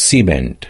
cement.